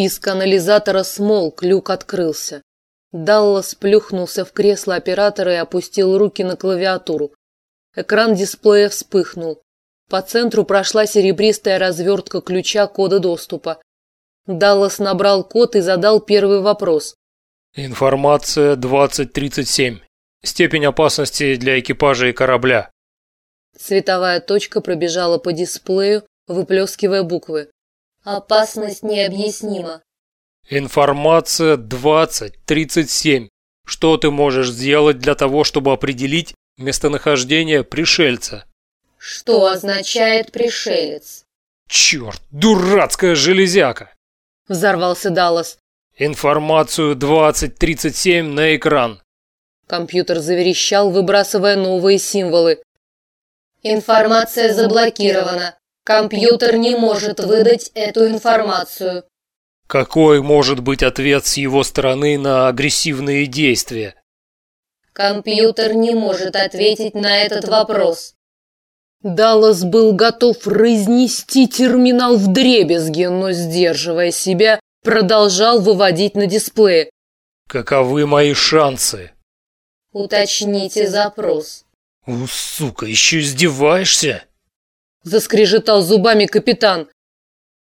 Писк анализатора смолк, люк открылся. Даллас плюхнулся в кресло оператора и опустил руки на клавиатуру. Экран дисплея вспыхнул. По центру прошла серебристая развертка ключа кода доступа. Даллас набрал код и задал первый вопрос. Информация 2037. Степень опасности для экипажа и корабля. Световая точка пробежала по дисплею, выплескивая буквы. Опасность необъяснима. Информация 2037. Что ты можешь сделать для того, чтобы определить местонахождение пришельца? Что означает пришелец? Черт, дурацкая железяка! Взорвался Даллас. Информацию 2037 на экран. Компьютер заверещал, выбрасывая новые символы. Информация заблокирована. Компьютер не может выдать эту информацию. Какой может быть ответ с его стороны на агрессивные действия? Компьютер не может ответить на этот вопрос. Даллас был готов разнести терминал в дребезги, но, сдерживая себя, продолжал выводить на дисплее. Каковы мои шансы? Уточните запрос. У, сука, еще издеваешься? Заскрежетал зубами капитан.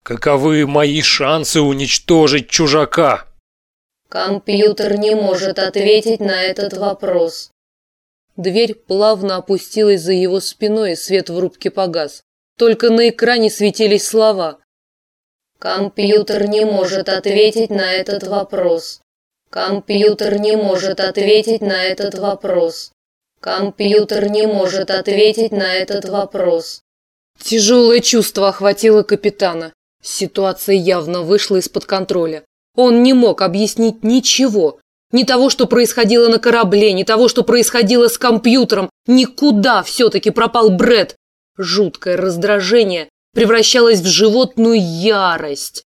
Каковы мои шансы уничтожить чужака? Компьютер не может ответить на этот вопрос. Дверь плавно опустилась за его спиной, и свет в рубке погас. Только на экране светились слова. Компьютер не может ответить на этот вопрос. Компьютер не может ответить на этот вопрос. Компьютер не может ответить на этот вопрос. Тяжелое чувство охватило капитана. Ситуация явно вышла из-под контроля. Он не мог объяснить ничего. Ни того, что происходило на корабле, ни того, что происходило с компьютером. Никуда все-таки пропал Бред. Жуткое раздражение превращалось в животную ярость.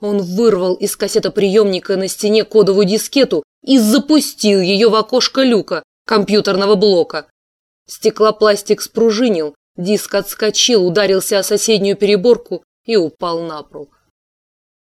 Он вырвал из кассетоприемника на стене кодовую дискету и запустил ее в окошко люка компьютерного блока. Стеклопластик спружинил, диск отскочил, ударился о соседнюю переборку и упал на пол.